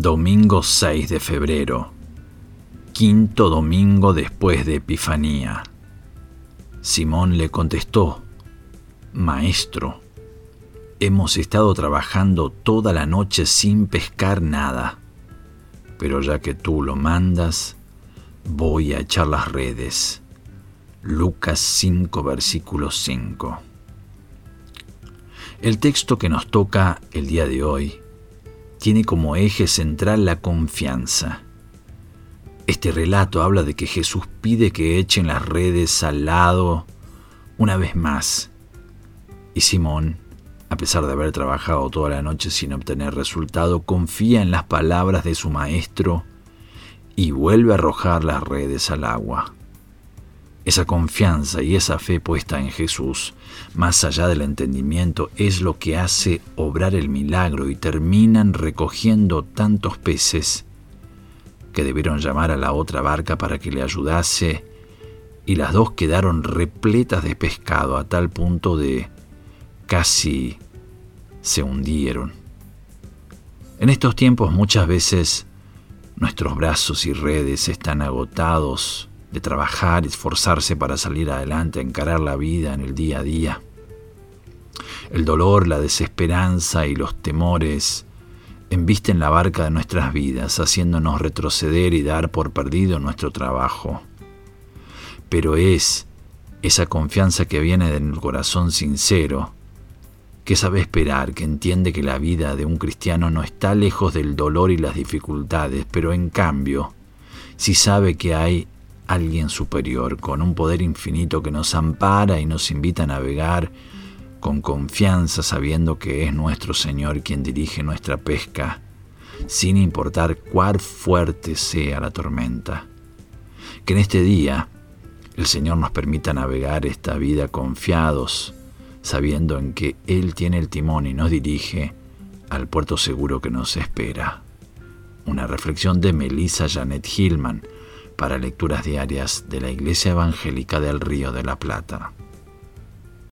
domingo 6 de febrero, quinto domingo después de Epifanía. Simón le contestó, Maestro, hemos estado trabajando toda la noche sin pescar nada, pero ya que tú lo mandas, voy a echar las redes. Lucas 5, versículo 5. El texto que nos toca el día de hoy tiene como eje central la confianza. Este relato habla de que Jesús pide que echen las redes al lado una vez más. Y Simón, a pesar de haber trabajado toda la noche sin obtener resultado, confía en las palabras de su maestro y vuelve a arrojar las redes al agua. Esa confianza y esa fe puesta en Jesús, más allá del entendimiento, es lo que hace obrar el milagro y terminan recogiendo tantos peces que debieron llamar a la otra barca para que le ayudase y las dos quedaron repletas de pescado a tal punto de casi se hundieron. En estos tiempos muchas veces nuestros brazos y redes están agotados de trabajar esforzarse para salir adelante, encarar la vida en el día a día. El dolor, la desesperanza y los temores embisten la barca de nuestras vidas, haciéndonos retroceder y dar por perdido nuestro trabajo. Pero es esa confianza que viene del corazón sincero, que sabe esperar, que entiende que la vida de un cristiano no está lejos del dolor y las dificultades, pero en cambio, si sabe que hay alguien superior, con un poder infinito que nos ampara y nos invita a navegar con confianza sabiendo que es nuestro Señor quien dirige nuestra pesca, sin importar cuán fuerte sea la tormenta. Que en este día el Señor nos permita navegar esta vida confiados, sabiendo en que Él tiene el timón y nos dirige al puerto seguro que nos espera. Una reflexión de Melissa Janet Hillman, para lecturas diarias de la Iglesia Evangélica del Río de la Plata.